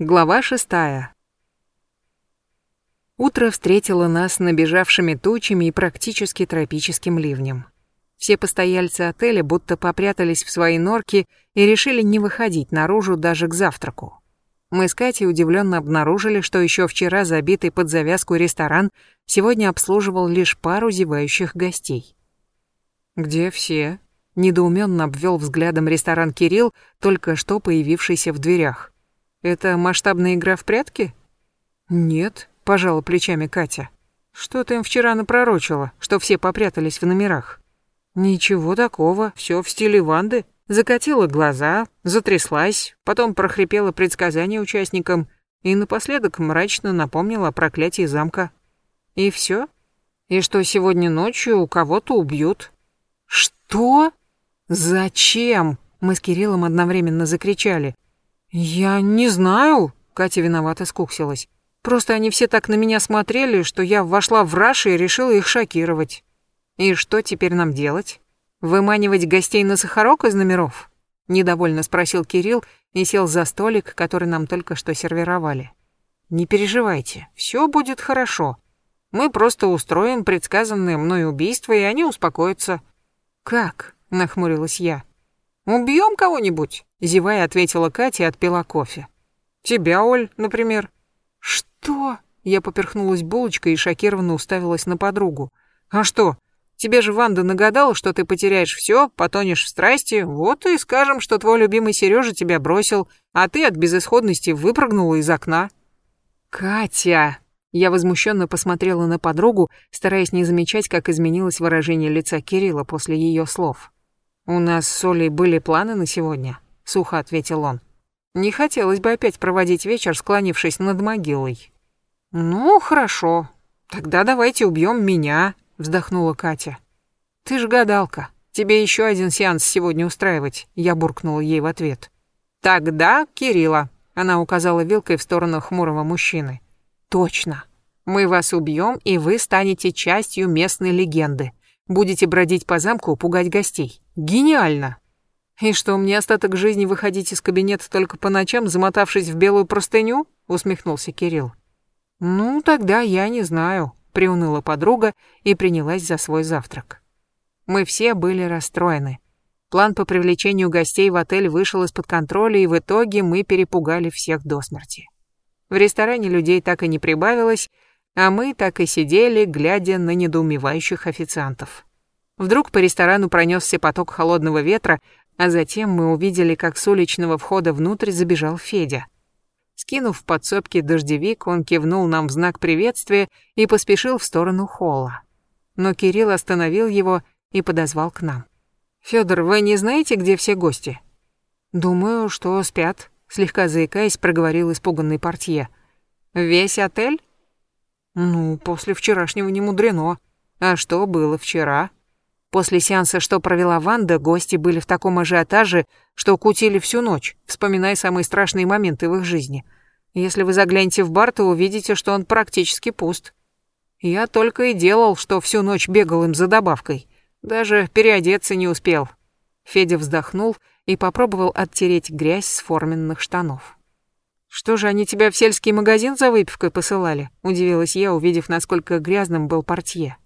Глава шестая. Утро встретило нас набежавшими тучами и практически тропическим ливнем. Все постояльцы отеля будто попрятались в свои норки и решили не выходить наружу даже к завтраку. Мы с Катей удивленно обнаружили, что еще вчера забитый под завязку ресторан сегодня обслуживал лишь пару зевающих гостей. «Где все?» — недоуменно обвел взглядом ресторан Кирилл, только что появившийся в дверях. Это масштабная игра в прятки? Нет, пожала плечами Катя. Что ты им вчера напророчила, что все попрятались в номерах? Ничего такого, все в стиле Ванды. Закатила глаза, затряслась, потом прохрипела предсказание участникам и напоследок мрачно напомнила о проклятии замка. И все? И что сегодня ночью у кого-то убьют. Что? Зачем? Мы с Кириллом одновременно закричали. «Я не знаю», — Катя виновато скуксилась. «Просто они все так на меня смотрели, что я вошла в раш и решила их шокировать». «И что теперь нам делать? Выманивать гостей на сахарок из номеров?» Недовольно спросил Кирилл и сел за столик, который нам только что сервировали. «Не переживайте, все будет хорошо. Мы просто устроим предсказанное мной убийство, и они успокоятся». «Как?» — нахмурилась я. «Убьем кого-нибудь?» — зевая ответила Катя и отпила кофе. «Тебя, Оль, например». «Что?» — я поперхнулась булочкой и шокированно уставилась на подругу. «А что? Тебе же Ванда нагадала, что ты потеряешь все, потонешь в страсти, вот и скажем, что твой любимый Сережа тебя бросил, а ты от безысходности выпрыгнула из окна». «Катя!» Я возмущенно посмотрела на подругу, стараясь не замечать, как изменилось выражение лица Кирилла после ее слов. «У нас с Олей были планы на сегодня», — сухо ответил он. «Не хотелось бы опять проводить вечер, склонившись над могилой». «Ну, хорошо. Тогда давайте убьем меня», — вздохнула Катя. «Ты ж гадалка. Тебе еще один сеанс сегодня устраивать», — я буркнула ей в ответ. «Тогда Кирилла», — она указала вилкой в сторону хмурого мужчины. «Точно. Мы вас убьем, и вы станете частью местной легенды. Будете бродить по замку, пугать гостей. Гениально! И что, мне остаток жизни выходить из кабинета только по ночам, замотавшись в белую простыню? Усмехнулся Кирилл. Ну, тогда я не знаю, приуныла подруга и принялась за свой завтрак. Мы все были расстроены. План по привлечению гостей в отель вышел из-под контроля, и в итоге мы перепугали всех до смерти. В ресторане людей так и не прибавилось, а мы так и сидели, глядя на недоумевающих официантов. Вдруг по ресторану пронесся поток холодного ветра, а затем мы увидели, как с уличного входа внутрь забежал Федя. Скинув в подсобке дождевик, он кивнул нам в знак приветствия и поспешил в сторону холла. Но Кирилл остановил его и подозвал к нам. «Фёдор, вы не знаете, где все гости?» «Думаю, что спят», — слегка заикаясь, проговорил испуганный портье. «Весь отель?» Ну, после вчерашнего не мудрено. А что было вчера? После сеанса, что провела Ванда, гости были в таком ажиотаже, что кутили всю ночь, вспоминая самые страшные моменты в их жизни. Если вы заглянете в бар, то увидите, что он практически пуст. Я только и делал, что всю ночь бегал им за добавкой. Даже переодеться не успел. Федя вздохнул и попробовал оттереть грязь с форменных штанов. «Что же, они тебя в сельский магазин за выпивкой посылали?» – удивилась я, увидев, насколько грязным был портье.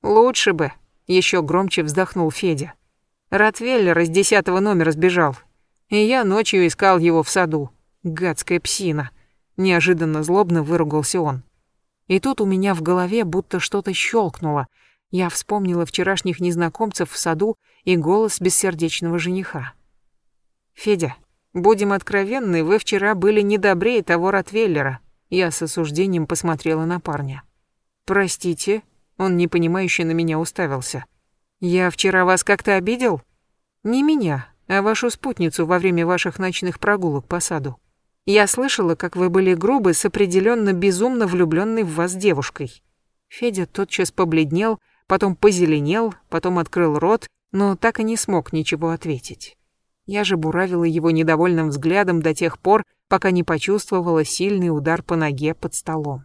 «Лучше бы», – еще громче вздохнул Федя. Ротвейлер из десятого номера сбежал, и я ночью искал его в саду. Гадская псина. Неожиданно злобно выругался он. И тут у меня в голове будто что-то щелкнуло. Я вспомнила вчерашних незнакомцев в саду и голос бессердечного жениха. «Федя, Будем откровенны, вы вчера были не добрее того Ротвейлера. Я с осуждением посмотрела на парня. Простите, он непонимающе на меня уставился. Я вчера вас как-то обидел? Не меня, а вашу спутницу во время ваших ночных прогулок по саду. Я слышала, как вы были грубы с определенно безумно влюбленной в вас девушкой. Федя тотчас побледнел, потом позеленел, потом открыл рот, но так и не смог ничего ответить. Я же буравила его недовольным взглядом до тех пор, пока не почувствовала сильный удар по ноге под столом.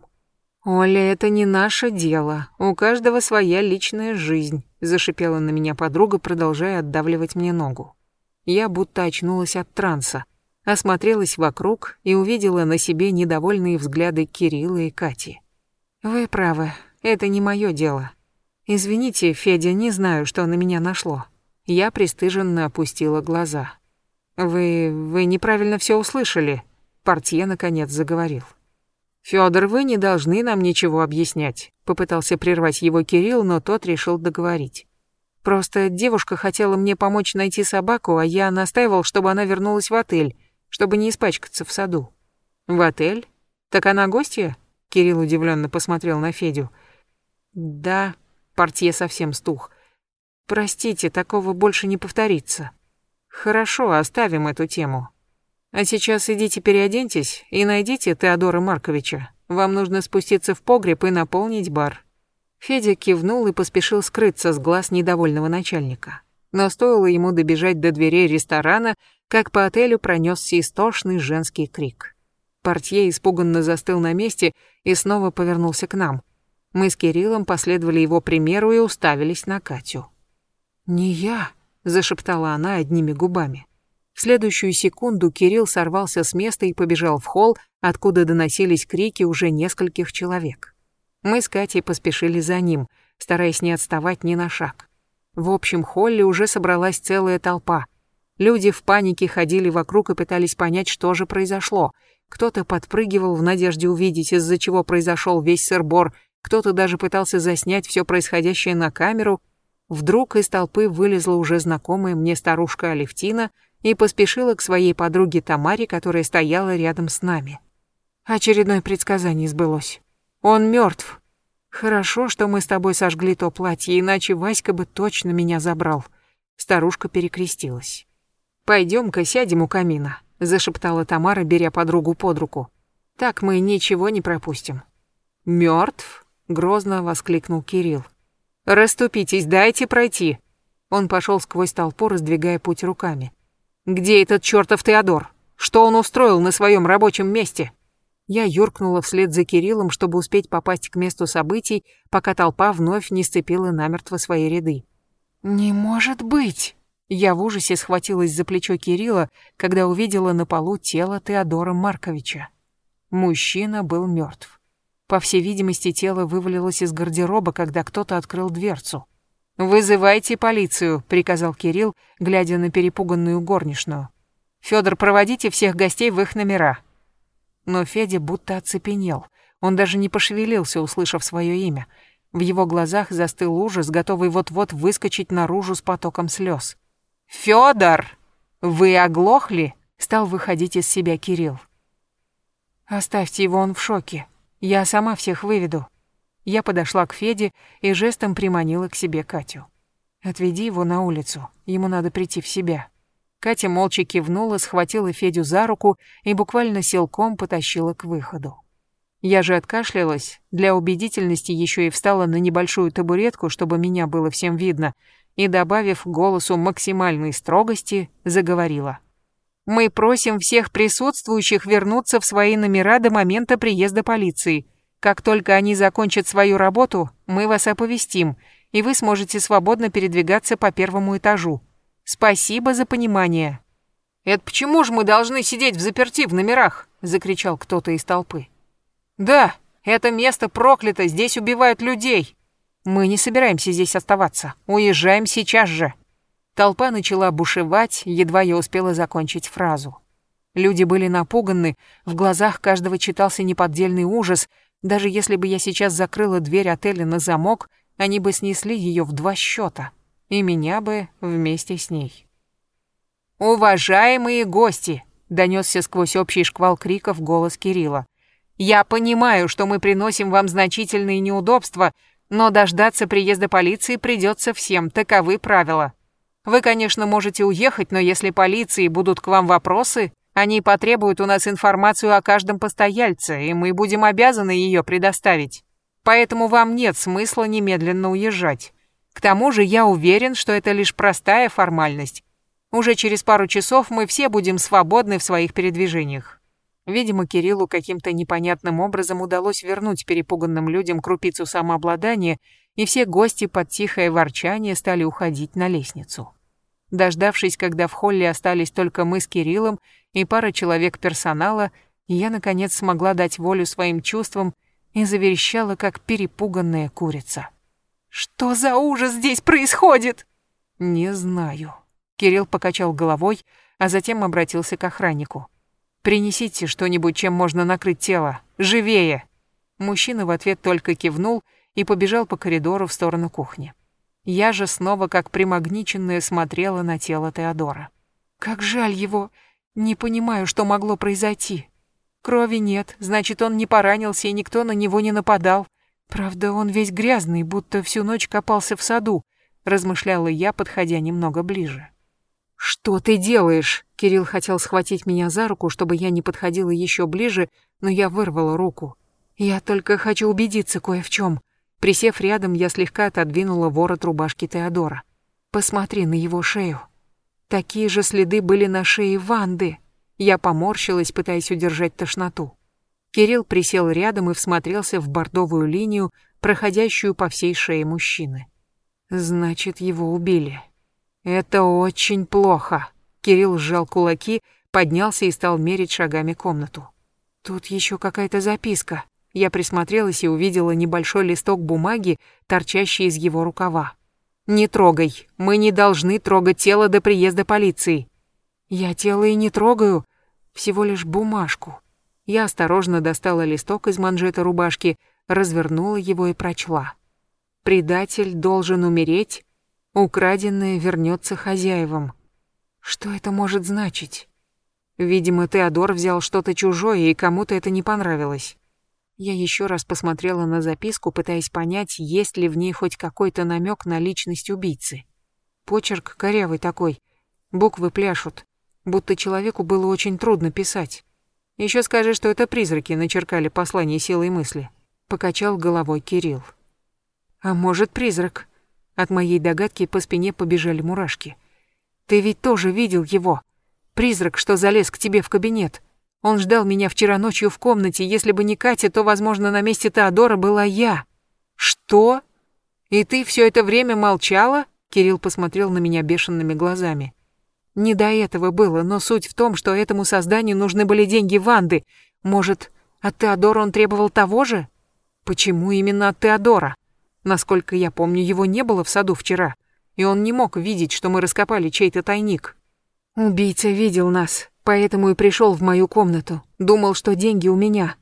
«Оля, это не наше дело. У каждого своя личная жизнь», — зашипела на меня подруга, продолжая отдавливать мне ногу. Я будто очнулась от транса. осмотрелась вокруг и увидела на себе недовольные взгляды Кирилла и Кати. «Вы правы, это не мое дело. Извините, Федя, не знаю, что на меня нашло». Я пристыженно опустила глаза. «Вы... вы неправильно все услышали», — портье наконец заговорил. «Фёдор, вы не должны нам ничего объяснять», — попытался прервать его Кирилл, но тот решил договорить. «Просто девушка хотела мне помочь найти собаку, а я настаивал, чтобы она вернулась в отель, чтобы не испачкаться в саду». «В отель? Так она гостья?» Кирилл удивленно посмотрел на Федю. «Да», — портье совсем стух. «Простите, такого больше не повторится». «Хорошо, оставим эту тему. А сейчас идите переоденьтесь и найдите Теодора Марковича. Вам нужно спуститься в погреб и наполнить бар». Федя кивнул и поспешил скрыться с глаз недовольного начальника. Но стоило ему добежать до дверей ресторана, как по отелю пронесся истошный женский крик. Портье испуганно застыл на месте и снова повернулся к нам. Мы с Кириллом последовали его примеру и уставились на Катю. «Не я», — зашептала она одними губами. В следующую секунду Кирилл сорвался с места и побежал в холл, откуда доносились крики уже нескольких человек. Мы с Катей поспешили за ним, стараясь не отставать ни на шаг. В общем холле уже собралась целая толпа. Люди в панике ходили вокруг и пытались понять, что же произошло. Кто-то подпрыгивал в надежде увидеть, из-за чего произошел весь сырбор, кто-то даже пытался заснять все происходящее на камеру. Вдруг из толпы вылезла уже знакомая мне старушка Алевтина — и поспешила к своей подруге Тамаре, которая стояла рядом с нами. Очередное предсказание сбылось. Он мертв. Хорошо, что мы с тобой сожгли то платье, иначе Васька бы точно меня забрал. Старушка перекрестилась. Пойдем-ка сядем у камина, зашептала Тамара, беря подругу под руку. Так мы ничего не пропустим. Мертв? грозно воскликнул Кирилл. Раступитесь, дайте пройти. Он пошел сквозь толпу, раздвигая путь руками. Где этот чертов Теодор? Что он устроил на своем рабочем месте? Я юркнула вслед за Кириллом, чтобы успеть попасть к месту событий, пока толпа вновь не сцепила намертво свои ряды. «Не может быть!» Я в ужасе схватилась за плечо Кирилла, когда увидела на полу тело Теодора Марковича. Мужчина был мертв. По всей видимости, тело вывалилось из гардероба, когда кто-то открыл дверцу. «Вызывайте полицию», — приказал Кирилл, глядя на перепуганную горничную. «Фёдор, проводите всех гостей в их номера». Но Федя будто оцепенел. Он даже не пошевелился, услышав свое имя. В его глазах застыл ужас, готовый вот-вот выскочить наружу с потоком слез. «Фёдор! Вы оглохли?» — стал выходить из себя Кирилл. «Оставьте его, он в шоке. Я сама всех выведу», я подошла к Феде и жестом приманила к себе Катю. «Отведи его на улицу, ему надо прийти в себя». Катя молча кивнула, схватила Федю за руку и буквально силком потащила к выходу. Я же откашлялась, для убедительности еще и встала на небольшую табуретку, чтобы меня было всем видно, и, добавив голосу максимальной строгости, заговорила. «Мы просим всех присутствующих вернуться в свои номера до момента приезда полиции. Как только они закончат свою работу, мы вас оповестим, и вы сможете свободно передвигаться по первому этажу. Спасибо за понимание. Это почему же мы должны сидеть в заперти в номерах? закричал кто-то из толпы. Да, это место проклято, здесь убивают людей. Мы не собираемся здесь оставаться. Уезжаем сейчас же. Толпа начала бушевать, едва я успела закончить фразу. Люди были напуганы, в глазах каждого читался неподдельный ужас, даже если бы я сейчас закрыла дверь отеля на замок, они бы снесли ее в два счета. И меня бы вместе с ней. «Уважаемые гости!» — донесся сквозь общий шквал криков голос Кирилла. «Я понимаю, что мы приносим вам значительные неудобства, но дождаться приезда полиции придется всем, таковы правила. Вы, конечно, можете уехать, но если полиции будут к вам вопросы, они потребуют у нас информацию о каждом постояльце, и мы будем обязаны ее предоставить. Поэтому вам нет смысла немедленно уезжать. К тому же я уверен, что это лишь простая формальность. Уже через пару часов мы все будем свободны в своих передвижениях. Видимо, Кириллу каким-то непонятным образом удалось вернуть перепуганным людям крупицу самообладания, и все гости под тихое ворчание стали уходить на лестницу. Дождавшись, когда в холле остались только мы с Кириллом и пара человек персонала, я, наконец, смогла дать волю своим чувствам и заверещала, как перепуганная курица. «Что за ужас здесь происходит?» «Не знаю». Кирилл покачал головой, а затем обратился к охраннику. «Принесите что-нибудь, чем можно накрыть тело. Живее!» Мужчина в ответ только кивнул и побежал по коридору в сторону кухни. Я же снова как примагниченная смотрела на тело Теодора. Как жаль его. Не понимаю, что могло произойти. Крови нет, значит, он не поранился и никто на него не нападал. Правда, он весь грязный, будто всю ночь копался в саду, размышляла я, подходя немного ближе. «Что ты делаешь?» Кирилл хотел схватить меня за руку, чтобы я не подходила еще ближе, но я вырвала руку. «Я только хочу убедиться кое в чем. Присев рядом, я слегка отодвинула ворот рубашки Теодора. «Посмотри на его шею. Такие же следы были на шее Ванды». Я поморщилась, пытаясь удержать тошноту. Кирилл присел рядом и всмотрелся в бордовую линию, проходящую по всей шее мужчины. «Значит, его убили». «Это очень плохо». Кирилл сжал кулаки, поднялся и стал мерить шагами комнату. «Тут еще какая-то записка». Я присмотрелась и увидела небольшой листок бумаги, торчащий из его рукава. «Не трогай. Мы не должны трогать тело до приезда полиции». «Я тело и не трогаю. Всего лишь бумажку». Я осторожно достала листок из манжета рубашки, развернула его и прочла. «Предатель должен умереть. Украденное вернется хозяевам». Что это может значить? Видимо, Теодор взял что-то чужое, и кому-то это не понравилось. Я еще раз посмотрела на записку, пытаясь понять, есть ли в ней хоть какой-то намек на личность убийцы. Почерк корявый такой, буквы пляшут, будто человеку было очень трудно писать. Еще скажи, что это призраки начеркали послание силой мысли. Покачал головой Кирилл. А может, призрак? От моей догадки по спине побежали мурашки. Ты ведь тоже видел его. Призрак, что залез к тебе в кабинет. Он ждал меня вчера ночью в комнате. Если бы не Катя, то, возможно, на месте Теодора была я. Что? И ты все это время молчала? Кирилл посмотрел на меня бешеными глазами. Не до этого было, но суть в том, что этому созданию нужны были деньги Ванды. Может, от Теодора он требовал того же? Почему именно от Теодора? Насколько я помню, его не было в саду вчера, и он не мог видеть, что мы раскопали чей-то тайник. Убийца видел нас, Поэтому и пришел в мою комнату. Думал, что деньги у меня.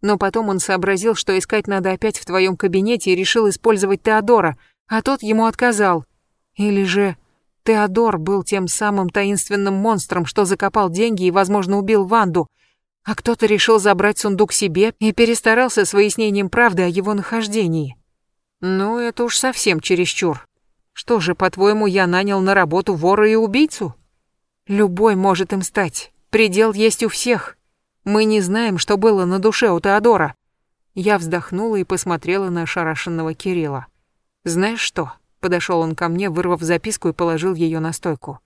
Но потом он сообразил, что искать надо опять в твоем кабинете и решил использовать Теодора, а тот ему отказал. Или же Теодор был тем самым таинственным монстром, что закопал деньги и, возможно, убил Ванду, а кто-то решил забрать сундук себе и перестарался с выяснением правды о его нахождении. Ну, это уж совсем чересчур. Что же, по-твоему, я нанял на работу вора и убийцу? Любой может им стать. Предел есть у всех. Мы не знаем, что было на душе у Теодора. Я вздохнула и посмотрела на ошарашенного Кирилла. Знаешь что? Подошел он ко мне, вырвав записку и положил ее на стойку.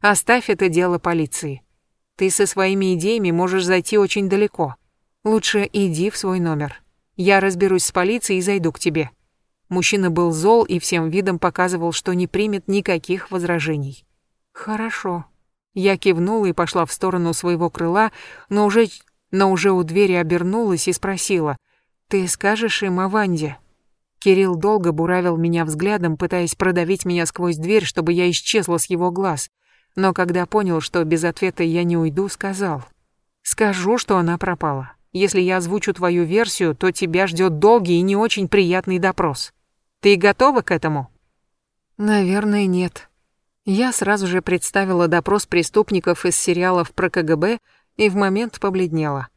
Оставь это дело полиции. Ты со своими идеями можешь зайти очень далеко. Лучше иди в свой номер. Я разберусь с полицией и зайду к тебе. Мужчина был зол и всем видом показывал, что не примет никаких возражений. Хорошо, я кивнула и пошла в сторону своего крыла, но уже, но уже у двери обернулась и спросила, «Ты скажешь им о Ванде?» Кирилл долго буравил меня взглядом, пытаясь продавить меня сквозь дверь, чтобы я исчезла с его глаз. Но когда понял, что без ответа я не уйду, сказал, «Скажу, что она пропала. Если я озвучу твою версию, то тебя ждет долгий и не очень приятный допрос. Ты готова к этому?» «Наверное, нет», я сразу же представила допрос преступников из сериалов про КГБ и в момент побледнела.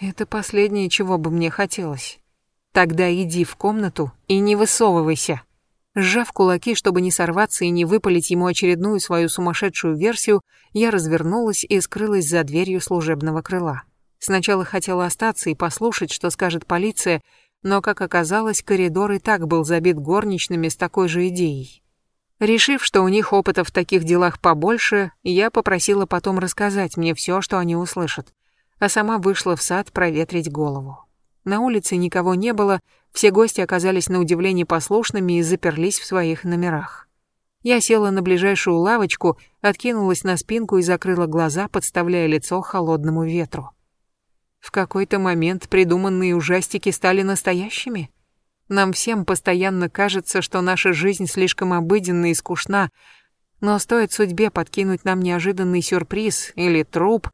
Это последнее, чего бы мне хотелось. Тогда иди в комнату и не высовывайся. Сжав кулаки, чтобы не сорваться и не выпалить ему очередную свою сумасшедшую версию, я развернулась и скрылась за дверью служебного крыла. Сначала хотела остаться и послушать, что скажет полиция, но, как оказалось, коридор и так был забит горничными с такой же идеей. Решив, что у них опыта в таких делах побольше, я попросила потом рассказать мне все, что они услышат, а сама вышла в сад проветрить голову. На улице никого не было, все гости оказались на удивление послушными и заперлись в своих номерах. Я села на ближайшую лавочку, откинулась на спинку и закрыла глаза, подставляя лицо холодному ветру. В какой-то момент придуманные ужастики стали настоящими. Нам всем постоянно кажется, что наша жизнь слишком обыденна и скучна, но стоит судьбе подкинуть нам неожиданный сюрприз или труп,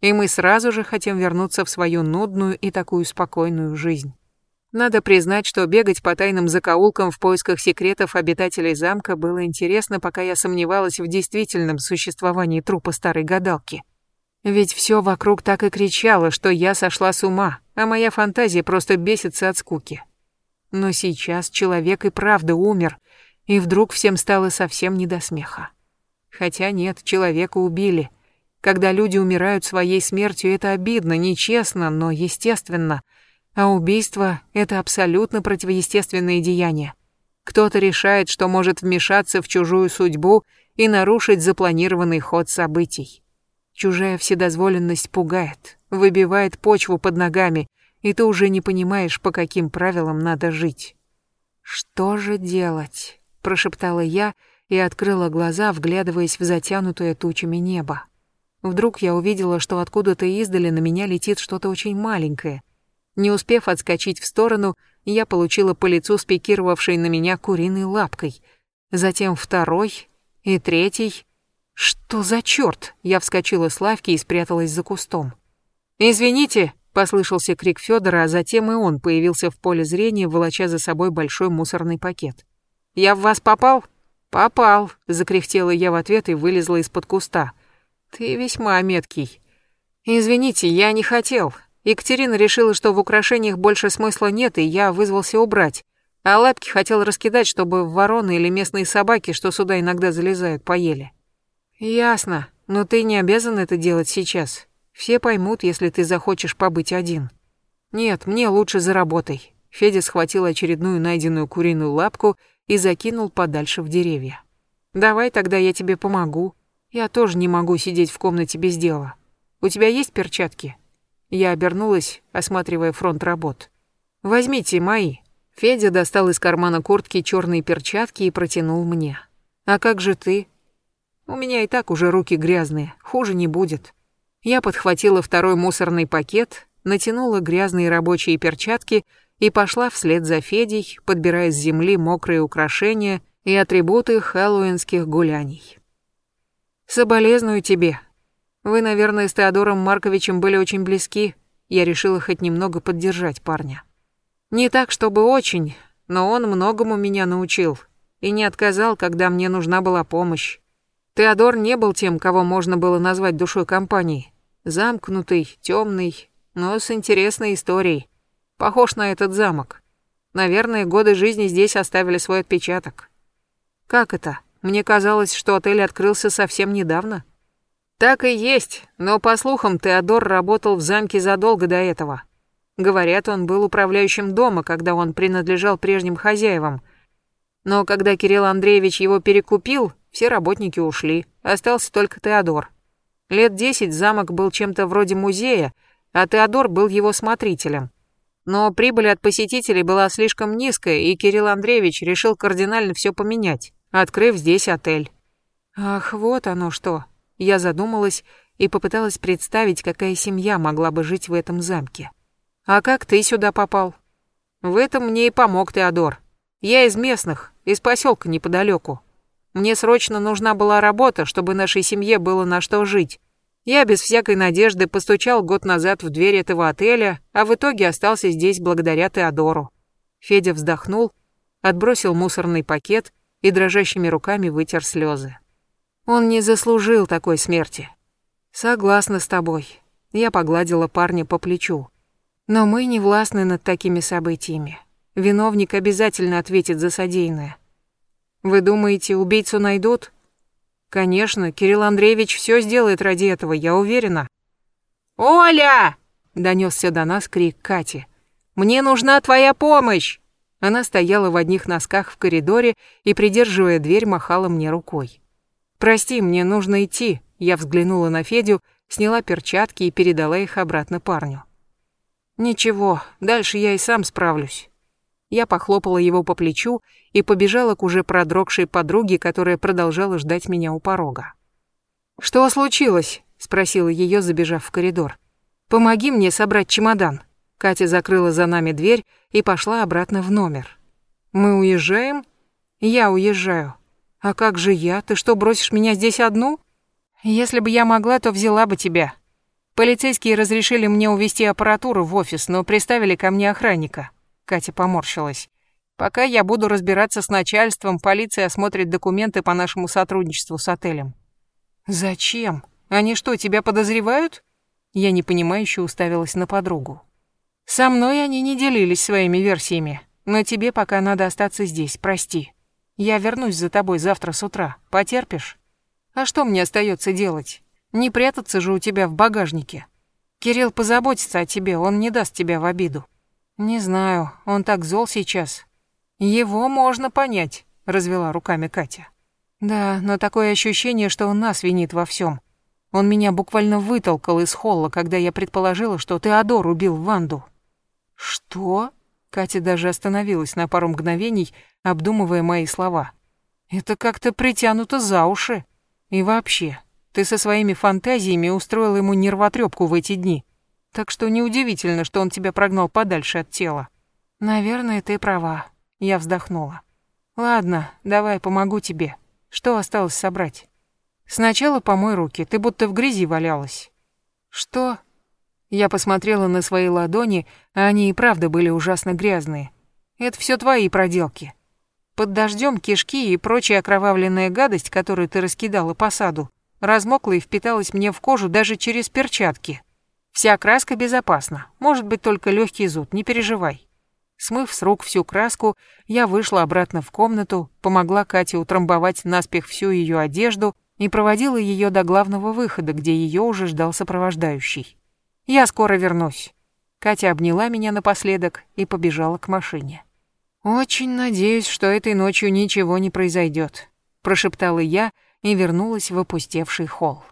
и мы сразу же хотим вернуться в свою нудную и такую спокойную жизнь. Надо признать, что бегать по тайным закоулкам в поисках секретов обитателей замка было интересно, пока я сомневалась в действительном существовании трупа старой гадалки. Ведь все вокруг так и кричало, что я сошла с ума, а моя фантазия просто бесится от скуки. Но сейчас человек и правда умер, и вдруг всем стало совсем не до смеха. Хотя нет, человека убили. Когда люди умирают своей смертью, это обидно, нечестно, но естественно — а убийство — это абсолютно противоестественное деяние. Кто-то решает, что может вмешаться в чужую судьбу и нарушить запланированный ход событий. Чужая вседозволенность пугает, выбивает почву под ногами, и ты уже не понимаешь, по каким правилам надо жить. «Что же делать?» — прошептала я и открыла глаза, вглядываясь в затянутое тучами небо. Вдруг я увидела, что откуда-то издали на меня летит что-то очень маленькое — не успев отскочить в сторону, я получила по лицу спикировавшей на меня куриной лапкой. Затем второй и третий. Что за черт? Я вскочила с лавки и спряталась за кустом. «Извините!» — послышался крик Федора, а затем и он появился в поле зрения, волоча за собой большой мусорный пакет. «Я в вас попал?» «Попал!» — закряхтела я в ответ и вылезла из-под куста. «Ты весьма меткий». «Извините, я не хотел. Екатерина решила, что в украшениях больше смысла нет, и я вызвался убрать. А лапки хотел раскидать, чтобы вороны или местные собаки, что сюда иногда залезают, поели. Ясно, но ты не обязан это делать сейчас. Все поймут, если ты захочешь побыть один. Нет, мне лучше за работой. Федя схватил очередную найденную куриную лапку и закинул подальше в деревья. Давай тогда я тебе помогу. Я тоже не могу сидеть в комнате без дела. У тебя есть перчатки? Я обернулась, осматривая фронт работ. «Возьмите мои». Федя достал из кармана куртки черные перчатки и протянул мне. «А как же ты?» «У меня и так уже руки грязные, хуже не будет». Я подхватила второй мусорный пакет, натянула грязные рабочие перчатки и пошла вслед за Федей, подбирая с земли мокрые украшения и атрибуты хэллоуинских гуляний. «Соболезную тебе», вы, наверное, с Теодором Марковичем были очень близки. Я решила хоть немного поддержать парня. Не так, чтобы очень, но он многому меня научил и не отказал, когда мне нужна была помощь. Теодор не был тем, кого можно было назвать душой компании. Замкнутый, темный, но с интересной историей. Похож на этот замок. Наверное, годы жизни здесь оставили свой отпечаток. Как это? Мне казалось, что отель открылся совсем недавно. Так и есть, но по слухам Теодор работал в замке задолго до этого. Говорят, он был управляющим дома, когда он принадлежал прежним хозяевам. Но когда Кирилл Андреевич его перекупил, все работники ушли, остался только Теодор. Лет десять замок был чем-то вроде музея, а Теодор был его смотрителем. Но прибыль от посетителей была слишком низкая, и Кирилл Андреевич решил кардинально все поменять, открыв здесь отель. Ах, вот оно что. Я задумалась и попыталась представить, какая семья могла бы жить в этом замке. «А как ты сюда попал?» «В этом мне и помог Теодор. Я из местных, из поселка неподалеку. Мне срочно нужна была работа, чтобы нашей семье было на что жить. Я без всякой надежды постучал год назад в дверь этого отеля, а в итоге остался здесь благодаря Теодору». Федя вздохнул, отбросил мусорный пакет и дрожащими руками вытер слезы. Он не заслужил такой смерти. Согласна с тобой. Я погладила парня по плечу. Но мы не властны над такими событиями. Виновник обязательно ответит за содеянное. Вы думаете, убийцу найдут? Конечно, Кирилл Андреевич все сделает ради этого, я уверена. «Оля!» — донесся до нас крик Кати. «Мне нужна твоя помощь!» Она стояла в одних носках в коридоре и, придерживая дверь, махала мне рукой. «Прости, мне нужно идти». Я взглянула на Федю, сняла перчатки и передала их обратно парню. «Ничего, дальше я и сам справлюсь». Я похлопала его по плечу и побежала к уже продрогшей подруге, которая продолжала ждать меня у порога. «Что случилось?» — спросила ее, забежав в коридор. «Помоги мне собрать чемодан». Катя закрыла за нами дверь и пошла обратно в номер. «Мы уезжаем?» «Я уезжаю. А как же я? Ты что, бросишь меня здесь одну?» «Если бы я могла, то взяла бы тебя. Полицейские разрешили мне увезти аппаратуру в офис, но приставили ко мне охранника». Катя поморщилась. «Пока я буду разбираться с начальством, полиция осмотрит документы по нашему сотрудничеству с отелем». «Зачем? Они что, тебя подозревают?» Я непонимающе уставилась на подругу. «Со мной они не делились своими версиями, но тебе пока надо остаться здесь, прости. Я вернусь за тобой завтра с утра. Потерпишь? А что мне остается делать? Не прятаться же у тебя в багажнике. Кирилл позаботится о тебе, он не даст тебя в обиду. Не знаю, он так зол сейчас. Его можно понять, развела руками Катя. Да, но такое ощущение, что он нас винит во всем. Он меня буквально вытолкал из холла, когда я предположила, что Теодор убил Ванду. Что? Катя даже остановилась на пару мгновений, обдумывая мои слова. Это как-то притянуто за уши. И вообще, ты со своими фантазиями устроил ему нервотрепку в эти дни. Так что неудивительно, что он тебя прогнал подальше от тела. Наверное, ты права. Я вздохнула. Ладно, давай помогу тебе. Что осталось собрать? Сначала помой руки, ты будто в грязи валялась. Что? Я посмотрела на свои ладони, а они и правда были ужасно грязные. Это все твои проделки. Под дождем кишки и прочая окровавленная гадость, которую ты раскидала по саду, размокла и впиталась мне в кожу даже через перчатки. Вся краска безопасна, может быть только легкий зуд, не переживай. Смыв с рук всю краску, я вышла обратно в комнату, помогла Кате утрамбовать наспех всю ее одежду и проводила ее до главного выхода, где ее уже ждал сопровождающий. «Я скоро вернусь». Катя обняла меня напоследок и побежала к машине. «Очень надеюсь, что этой ночью ничего не произойдет», — прошептала я и вернулась в опустевший холл.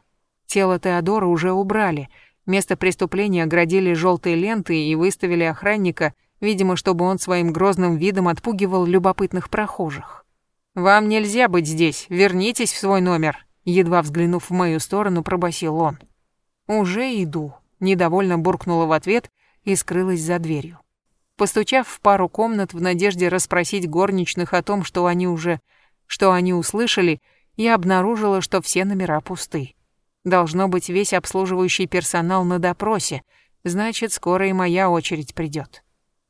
Тело Теодора уже убрали, место преступления оградили желтой лентой и выставили охранника, видимо, чтобы он своим грозным видом отпугивал любопытных прохожих. «Вам нельзя быть здесь, вернитесь в свой номер», едва взглянув в мою сторону, пробасил он. «Уже иду», — недовольно буркнула в ответ и скрылась за дверью. Постучав в пару комнат в надежде расспросить горничных о том, что они уже... что они услышали, я обнаружила, что все номера пусты. Должно быть весь обслуживающий персонал на допросе, значит, скоро и моя очередь придет.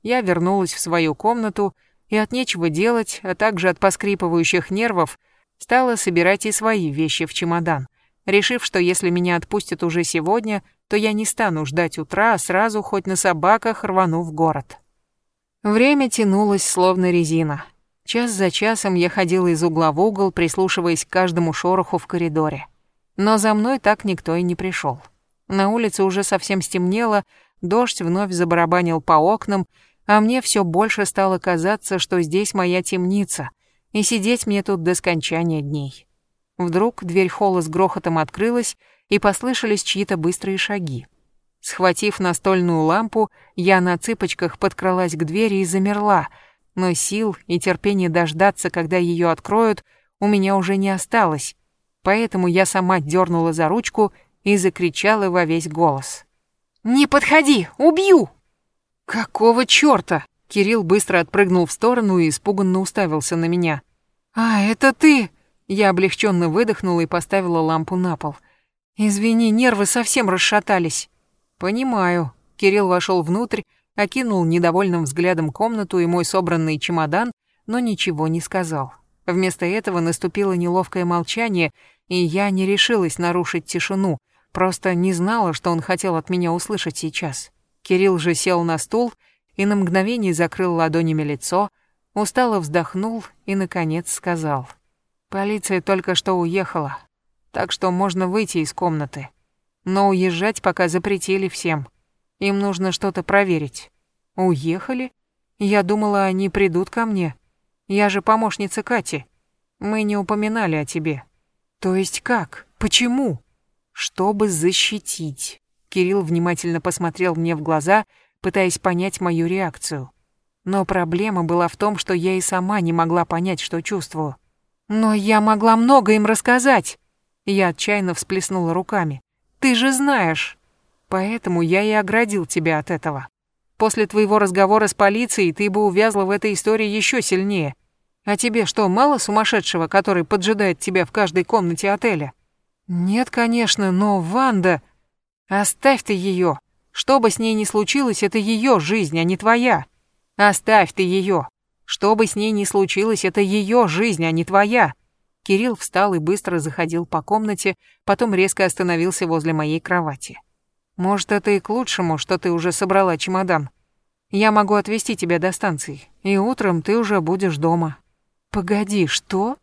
Я вернулась в свою комнату и от нечего делать, а также от поскрипывающих нервов, стала собирать и свои вещи в чемодан, решив, что если меня отпустят уже сегодня, то я не стану ждать утра, а сразу хоть на собаках рвану в город. Время тянулось словно резина. Час за часом я ходила из угла в угол, прислушиваясь к каждому шороху в коридоре. Но за мной так никто и не пришел. На улице уже совсем стемнело, дождь вновь забарабанил по окнам, а мне все больше стало казаться, что здесь моя темница, и сидеть мне тут до скончания дней. Вдруг дверь холла с грохотом открылась, и послышались чьи-то быстрые шаги. Схватив настольную лампу, я на цыпочках подкралась к двери и замерла, но сил и терпения дождаться, когда ее откроют, у меня уже не осталось, поэтому я сама дернула за ручку и закричала во весь голос. «Не подходи! Убью!» «Какого чёрта?» Кирилл быстро отпрыгнул в сторону и испуганно уставился на меня. «А, это ты!» Я облегченно выдохнула и поставила лампу на пол. «Извини, нервы совсем расшатались». «Понимаю». Кирилл вошел внутрь, окинул недовольным взглядом комнату и мой собранный чемодан, но ничего не сказал. Вместо этого наступило неловкое молчание, и я не решилась нарушить тишину, просто не знала, что он хотел от меня услышать сейчас. Кирилл же сел на стул и на мгновение закрыл ладонями лицо, устало вздохнул и, наконец, сказал. «Полиция только что уехала, так что можно выйти из комнаты. Но уезжать пока запретили всем. Им нужно что-то проверить. Уехали? Я думала, они придут ко мне. Я же помощница Кати. Мы не упоминали о тебе. То есть как? Почему? Чтобы защитить. Кирилл внимательно посмотрел мне в глаза, пытаясь понять мою реакцию. Но проблема была в том, что я и сама не могла понять, что чувствую. Но я могла много им рассказать. Я отчаянно всплеснула руками. Ты же знаешь. Поэтому я и оградил тебя от этого. После твоего разговора с полицией ты бы увязла в этой истории еще сильнее. А тебе что, мало сумасшедшего, который поджидает тебя в каждой комнате отеля? Нет, конечно, но Ванда... Оставь ты ее. Что бы с ней ни случилось, это ее жизнь, а не твоя. Оставь ты ее. Что бы с ней ни случилось, это ее жизнь, а не твоя. Кирилл встал и быстро заходил по комнате, потом резко остановился возле моей кровати. Может, это и к лучшему, что ты уже собрала чемодан. Я могу отвезти тебя до станции, и утром ты уже будешь дома. Погоди, что?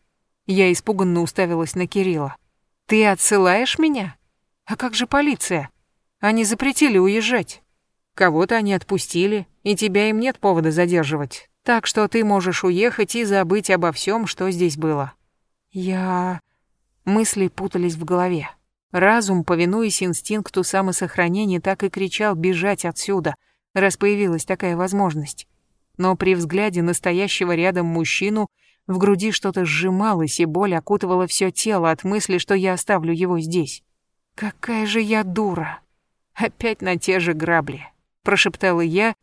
Я испуганно уставилась на Кирилла. Ты отсылаешь меня? А как же полиция? Они запретили уезжать. Кого-то они отпустили, и тебя им нет повода задерживать. Так что ты можешь уехать и забыть обо всем, что здесь было. Я... Мысли путались в голове. Разум, повинуясь инстинкту самосохранения, так и кричал бежать отсюда, раз появилась такая возможность. Но при взгляде настоящего рядом мужчину в груди что-то сжималось, и боль окутывала все тело от мысли, что я оставлю его здесь. Какая же я дура! Опять на те же грабли, прошептала я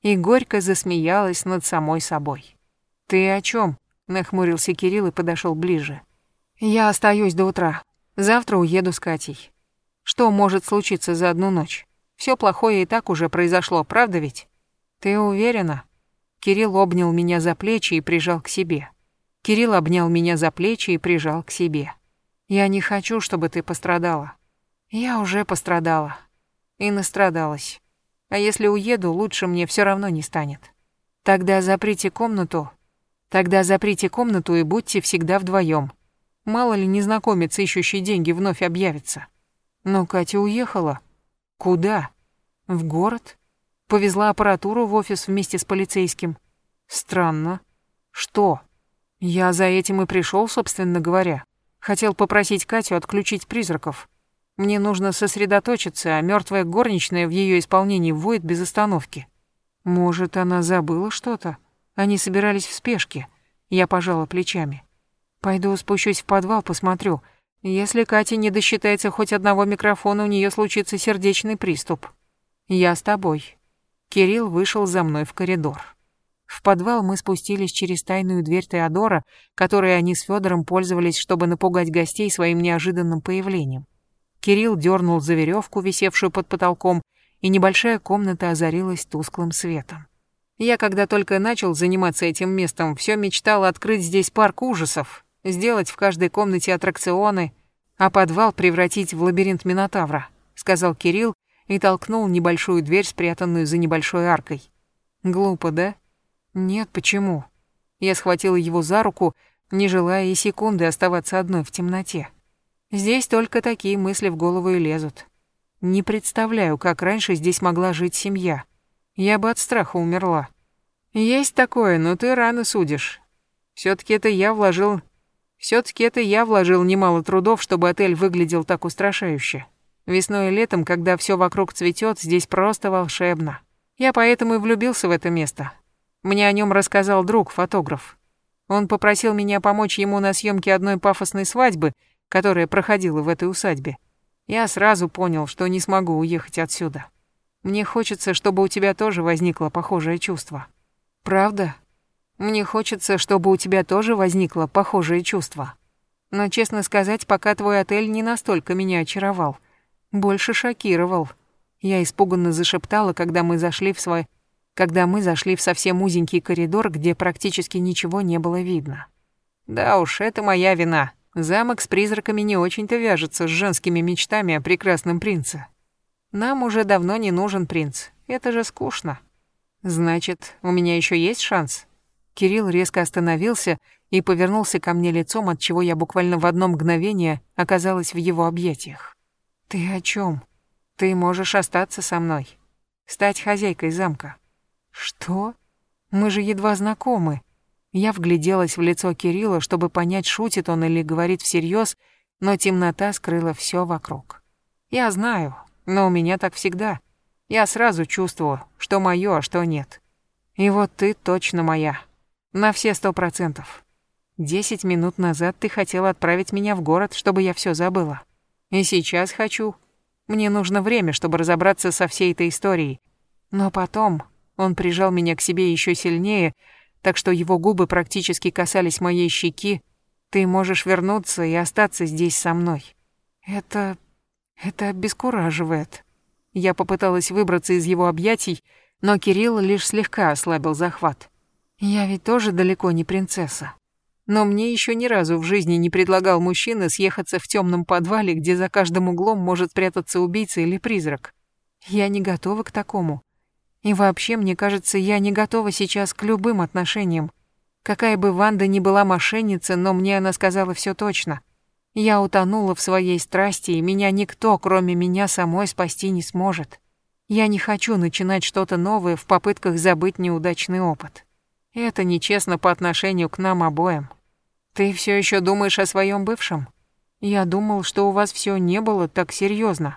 и горько засмеялась над самой собой. Ты о чем? нахмурился Кирилл и подошел ближе. Я остаюсь до утра. Завтра уеду с Катей. Что может случиться за одну ночь? Все плохое и так уже произошло, правда ведь? Ты уверена? Кирилл обнял меня за плечи и прижал к себе. Кирилл обнял меня за плечи и прижал к себе. Я не хочу, чтобы ты пострадала. Я уже пострадала. И настрадалась. А если уеду, лучше мне все равно не станет. Тогда заприте комнату. Тогда заприте комнату и будьте всегда вдвоем. Мало ли незнакомец, ищущий деньги, вновь объявится. Но Катя уехала. Куда? В город? Повезла аппаратуру в офис вместе с полицейским. Странно. Что? Я за этим и пришел, собственно говоря. Хотел попросить Катю отключить призраков. Мне нужно сосредоточиться, а мертвая горничная в ее исполнении воет без остановки. Может, она забыла что-то? Они собирались в спешке. Я пожала плечами. Пойду спущусь в подвал, посмотрю. Если Катя не досчитается хоть одного микрофона, у нее случится сердечный приступ. Я с тобой. Кирилл вышел за мной в коридор. В подвал мы спустились через тайную дверь Теодора, которой они с Федором пользовались, чтобы напугать гостей своим неожиданным появлением. Кирилл дернул за веревку, висевшую под потолком, и небольшая комната озарилась тусклым светом. Я, когда только начал заниматься этим местом, все мечтал открыть здесь парк ужасов, сделать в каждой комнате аттракционы, а подвал превратить в лабиринт Минотавра», — сказал Кирилл и толкнул небольшую дверь, спрятанную за небольшой аркой. «Глупо, да?» «Нет, почему?» Я схватила его за руку, не желая и секунды оставаться одной в темноте. Здесь только такие мысли в голову и лезут. Не представляю, как раньше здесь могла жить семья. Я бы от страха умерла. Есть такое, но ты рано судишь. все таки это я вложил все-таки это я вложил немало трудов, чтобы отель выглядел так устрашающе. Весной и летом, когда все вокруг цветет, здесь просто волшебно. Я поэтому и влюбился в это место. Мне о нем рассказал друг, фотограф. Он попросил меня помочь ему на съемке одной пафосной свадьбы, которая проходила в этой усадьбе. Я сразу понял, что не смогу уехать отсюда. Мне хочется, чтобы у тебя тоже возникло похожее чувство. Правда? Мне хочется, чтобы у тебя тоже возникло похожее чувство. Но, честно сказать, пока твой отель не настолько меня очаровал. Больше шокировал. Я испуганно зашептала, когда мы зашли в свой... Когда мы зашли в совсем узенький коридор, где практически ничего не было видно. Да уж, это моя вина. Замок с призраками не очень-то вяжется с женскими мечтами о прекрасном принце. Нам уже давно не нужен принц. Это же скучно. Значит, у меня еще есть шанс? Кирилл резко остановился и повернулся ко мне лицом, от чего я буквально в одно мгновение оказалась в его объятиях. Ты о чем? Ты можешь остаться со мной, стать хозяйкой замка. Что? Мы же едва знакомы. Я вгляделась в лицо Кирилла, чтобы понять, шутит он или говорит всерьез, но темнота скрыла все вокруг. Я знаю, но у меня так всегда. Я сразу чувствую, что моё, а что нет. И вот ты точно моя. На все сто процентов. Десять минут назад ты хотела отправить меня в город, чтобы я все забыла. И сейчас хочу. Мне нужно время, чтобы разобраться со всей этой историей. Но потом он прижал меня к себе еще сильнее, так что его губы практически касались моей щеки. Ты можешь вернуться и остаться здесь со мной. Это... это обескураживает. Я попыталась выбраться из его объятий, но Кирилл лишь слегка ослабил захват. Я ведь тоже далеко не принцесса. Но мне еще ни разу в жизни не предлагал мужчина съехаться в темном подвале, где за каждым углом может спрятаться убийца или призрак. Я не готова к такому. И вообще, мне кажется, я не готова сейчас к любым отношениям. Какая бы Ванда ни была мошенница, но мне она сказала все точно. Я утонула в своей страсти, и меня никто, кроме меня самой, спасти не сможет. Я не хочу начинать что-то новое в попытках забыть неудачный опыт. Это нечестно по отношению к нам обоим. Ты все еще думаешь о своем бывшем? Я думал, что у вас все не было так серьезно.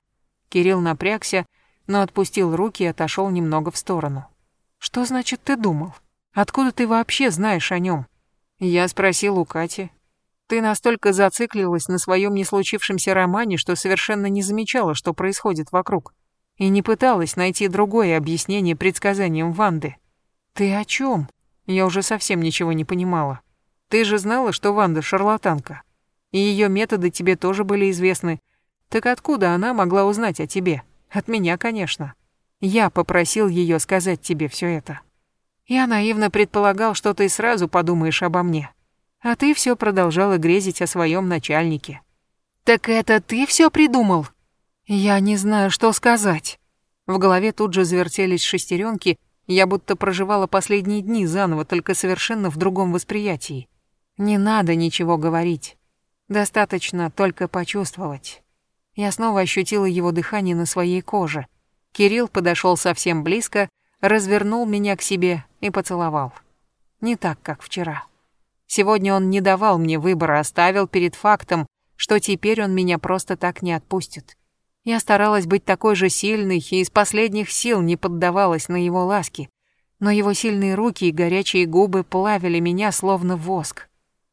Кирилл напрягся, но отпустил руки и отошел немного в сторону. Что значит ты думал? Откуда ты вообще знаешь о нем? Я спросил у Кати. Ты настолько зациклилась на своем не случившемся романе, что совершенно не замечала, что происходит вокруг, и не пыталась найти другое объяснение предсказаниям Ванды. Ты о чем? Я уже совсем ничего не понимала. Ты же знала, что Ванда шарлатанка. И ее методы тебе тоже были известны. Так откуда она могла узнать о тебе? От меня, конечно. Я попросил ее сказать тебе все это. Я наивно предполагал, что ты сразу подумаешь обо мне. А ты все продолжала грезить о своем начальнике. Так это ты все придумал? Я не знаю, что сказать. В голове тут же завертелись шестеренки, я будто проживала последние дни заново, только совершенно в другом восприятии. Не надо ничего говорить. Достаточно только почувствовать. Я снова ощутила его дыхание на своей коже. Кирилл подошел совсем близко, развернул меня к себе и поцеловал. Не так, как вчера. Сегодня он не давал мне выбора, оставил перед фактом, что теперь он меня просто так не отпустит. Я старалась быть такой же сильной и из последних сил не поддавалась на его ласки, но его сильные руки и горячие губы плавили меня словно воск.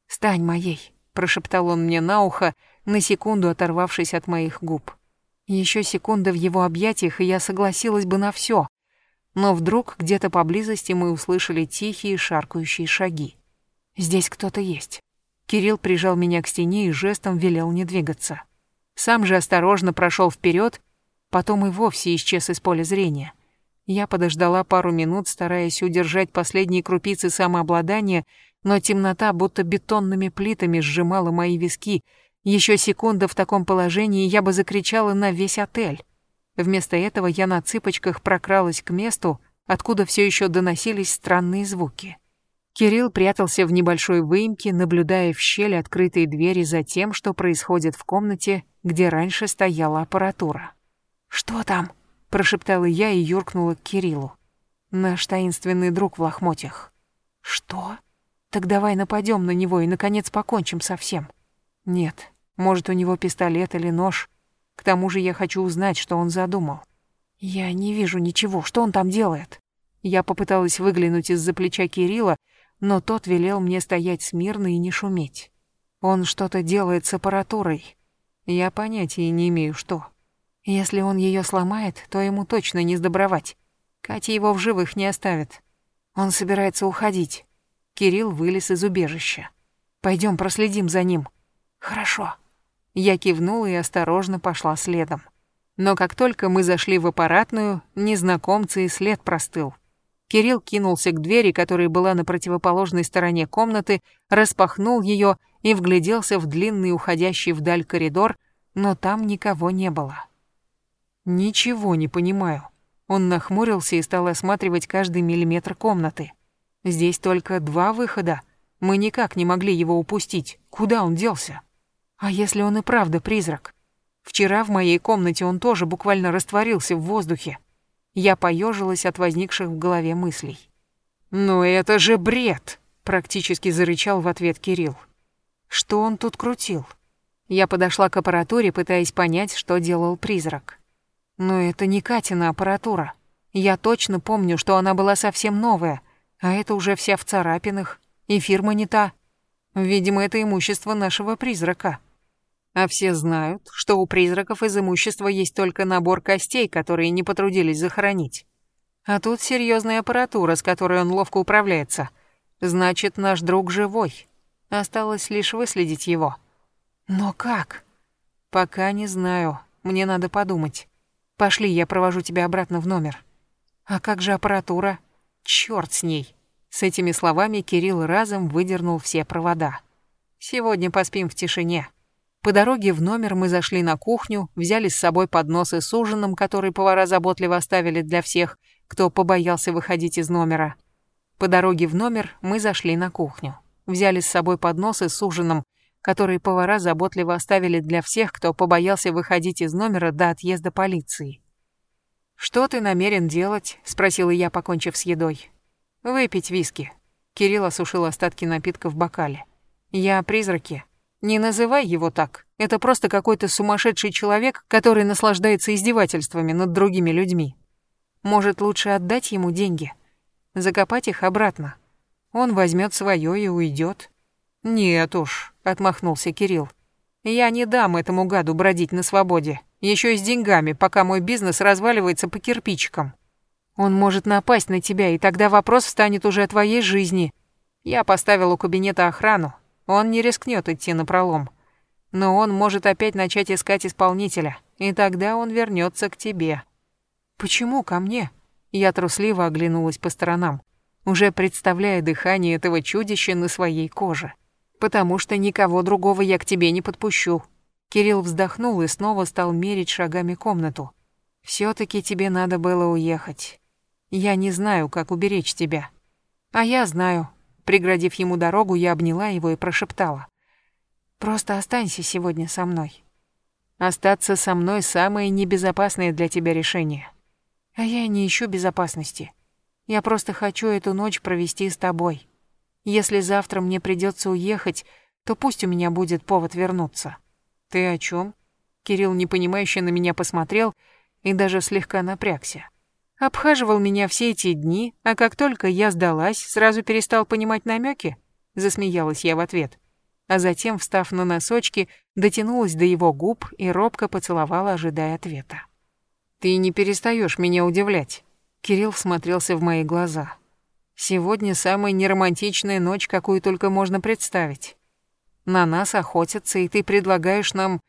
«Стань моей», — прошептал он мне на ухо, на секунду оторвавшись от моих губ. Еще секунда в его объятиях, и я согласилась бы на все. Но вдруг где-то поблизости мы услышали тихие шаркающие шаги. Здесь кто-то есть. Кирилл прижал меня к стене и жестом велел не двигаться. Сам же осторожно прошел вперед, потом и вовсе исчез из поля зрения. Я подождала пару минут, стараясь удержать последние крупицы самообладания, но темнота будто бетонными плитами сжимала мои виски. Еще секунда в таком положении я бы закричала на весь отель. Вместо этого я на цыпочках прокралась к месту, откуда все еще доносились странные звуки. Кирилл прятался в небольшой выемке, наблюдая в щель открытой двери за тем, что происходит в комнате, где раньше стояла аппаратура. «Что там?» – прошептала я и юркнула к Кириллу. Наш таинственный друг в лохмотьях. «Что? Так давай нападем на него и, наконец, покончим со всем». «Нет, может, у него пистолет или нож. К тому же я хочу узнать, что он задумал». «Я не вижу ничего. Что он там делает?» Я попыталась выглянуть из-за плеча Кирилла, но тот велел мне стоять смирно и не шуметь. Он что-то делает с аппаратурой. Я понятия не имею, что. Если он ее сломает, то ему точно не сдобровать. Катя его в живых не оставит. Он собирается уходить. Кирилл вылез из убежища. Пойдем проследим за ним. Хорошо. Я кивнула и осторожно пошла следом. Но как только мы зашли в аппаратную, незнакомцы и след простыл. Кирилл кинулся к двери, которая была на противоположной стороне комнаты, распахнул ее и вгляделся в длинный уходящий вдаль коридор, но там никого не было. «Ничего не понимаю». Он нахмурился и стал осматривать каждый миллиметр комнаты. «Здесь только два выхода. Мы никак не могли его упустить. Куда он делся? А если он и правда призрак? Вчера в моей комнате он тоже буквально растворился в воздухе. Я поежилась от возникших в голове мыслей. «Ну это же бред!» — практически зарычал в ответ Кирилл. Что он тут крутил? Я подошла к аппаратуре, пытаясь понять, что делал призрак. Но это не Катина аппаратура. Я точно помню, что она была совсем новая, А это уже вся в царапинах, и фирма не та. Видимо, это имущество нашего призрака. А все знают, что у призраков из имущества есть только набор костей, которые не потрудились захоронить. А тут серьезная аппаратура, с которой он ловко управляется. Значит, наш друг живой. Осталось лишь выследить его. Но как? Пока не знаю. Мне надо подумать. Пошли, я провожу тебя обратно в номер. А как же аппаратура? Чёрт с ней. С этими словами Кирилл разом выдернул все провода. Сегодня поспим в тишине. По дороге в номер мы зашли на кухню, взяли с собой подносы с ужином, который повара заботливо оставили для всех, кто побоялся выходить из номера. По дороге в номер мы зашли на кухню. Взяли с собой подносы с ужином, которые повара заботливо оставили для всех, кто побоялся выходить из номера до отъезда полиции. «Что ты намерен делать?» — спросила я, покончив с едой. «Выпить виски». Кирилл осушил остатки напитка в бокале. «Я о призраке. Не называй его так. Это просто какой-то сумасшедший человек, который наслаждается издевательствами над другими людьми. Может, лучше отдать ему деньги? Закопать их обратно? Он возьмет свое и уйдет. «Нет уж», — отмахнулся Кирилл. «Я не дам этому гаду бродить на свободе, еще и с деньгами, пока мой бизнес разваливается по кирпичикам. Он может напасть на тебя, и тогда вопрос встанет уже о твоей жизни. Я поставил у кабинета охрану, он не рискнет идти на пролом. Но он может опять начать искать исполнителя, и тогда он вернется к тебе». «Почему ко мне?» Я трусливо оглянулась по сторонам, уже представляя дыхание этого чудища на своей коже потому что никого другого я к тебе не подпущу». Кирилл вздохнул и снова стал мерить шагами комнату. «Всё-таки тебе надо было уехать. Я не знаю, как уберечь тебя». «А я знаю». Преградив ему дорогу, я обняла его и прошептала. «Просто останься сегодня со мной». «Остаться со мной — самое небезопасное для тебя решение». «А я не ищу безопасности. Я просто хочу эту ночь провести с тобой». Если завтра мне придется уехать, то пусть у меня будет повод вернуться. Ты о чем? Кирилл непонимающе на меня посмотрел и даже слегка напрягся. Обхаживал меня все эти дни, а как только я сдалась, сразу перестал понимать намеки. Засмеялась я в ответ. А затем, встав на носочки, дотянулась до его губ и робко поцеловала, ожидая ответа. «Ты не перестаешь меня удивлять». Кирилл всмотрелся в мои глаза. Сегодня самая неромантичная ночь, какую только можно представить. На нас охотятся, и ты предлагаешь нам...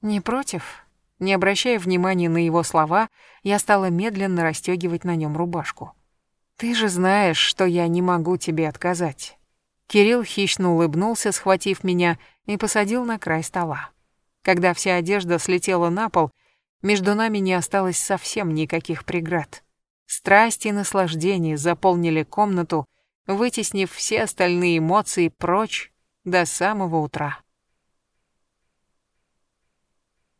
Не против? Не обращая внимания на его слова, я стала медленно расстегивать на нем рубашку. Ты же знаешь, что я не могу тебе отказать. Кирилл хищно улыбнулся, схватив меня, и посадил на край стола. Когда вся одежда слетела на пол, между нами не осталось совсем никаких преград. Страсть и наслаждение заполнили комнату, вытеснив все остальные эмоции прочь до самого утра.